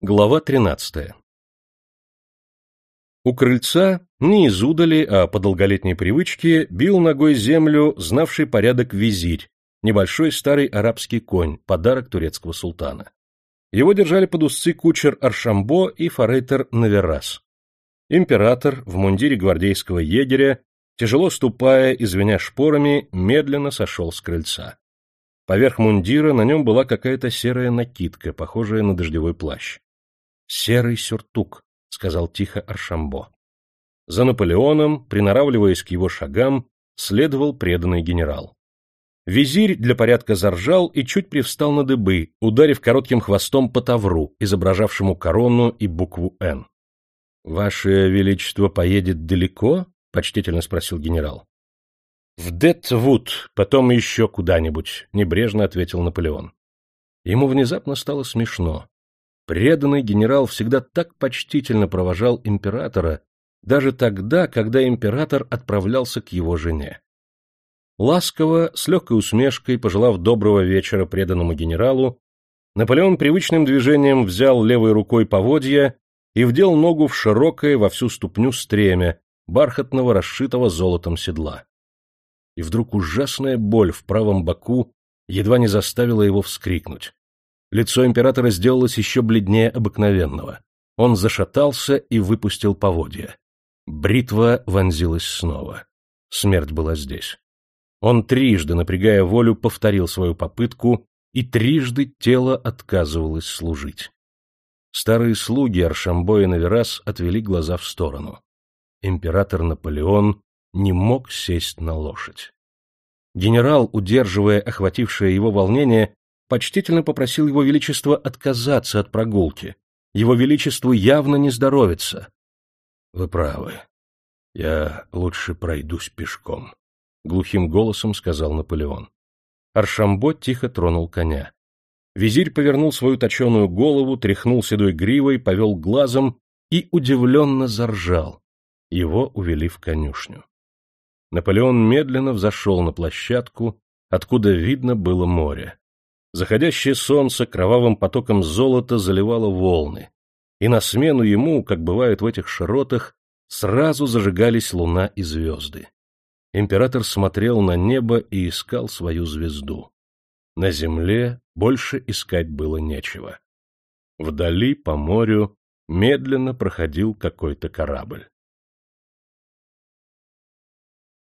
Глава 13. У крыльца не из удали, а по долголетней привычке бил ногой землю знавший порядок визирь, небольшой старый арабский конь, подарок турецкого султана. Его держали под узцы кучер Аршамбо и форейтер Наверас. Император в мундире гвардейского егеря, тяжело ступая и звеня шпорами, медленно сошел с крыльца. Поверх мундира на нем была какая-то серая накидка, похожая на дождевой плащ. «Серый сюртук», — сказал тихо Аршамбо. За Наполеоном, приноравливаясь к его шагам, следовал преданный генерал. Визирь для порядка заржал и чуть привстал на дыбы, ударив коротким хвостом по тавру, изображавшему корону и букву «Н». — Ваше Величество поедет далеко? — почтительно спросил генерал. — В Детвуд, потом еще куда-нибудь, — небрежно ответил Наполеон. Ему внезапно стало смешно. Преданный генерал всегда так почтительно провожал императора, даже тогда, когда император отправлялся к его жене. Ласково, с легкой усмешкой, пожелав доброго вечера преданному генералу, Наполеон привычным движением взял левой рукой поводья и вдел ногу в широкое во всю ступню стремя, бархатного, расшитого золотом седла. И вдруг ужасная боль в правом боку едва не заставила его вскрикнуть. Лицо императора сделалось еще бледнее обыкновенного. Он зашатался и выпустил поводья. Бритва вонзилась снова. Смерть была здесь. Он трижды, напрягая волю, повторил свою попытку, и трижды тело отказывалось служить. Старые слуги Аршамбо и Наверас отвели глаза в сторону. Император Наполеон не мог сесть на лошадь. Генерал, удерживая охватившее его волнение, почтительно попросил его величество отказаться от прогулки. Его величеству явно не здоровится. — Вы правы. Я лучше пройдусь пешком, — глухим голосом сказал Наполеон. Аршамбо тихо тронул коня. Визирь повернул свою точеную голову, тряхнул седой гривой, повел глазом и удивленно заржал. Его увели в конюшню. Наполеон медленно взошел на площадку, откуда видно было море. Заходящее солнце кровавым потоком золота заливало волны, и на смену ему, как бывает в этих широтах, сразу зажигались луна и звезды. Император смотрел на небо и искал свою звезду. На земле больше искать было нечего. Вдали, по морю, медленно проходил какой-то корабль.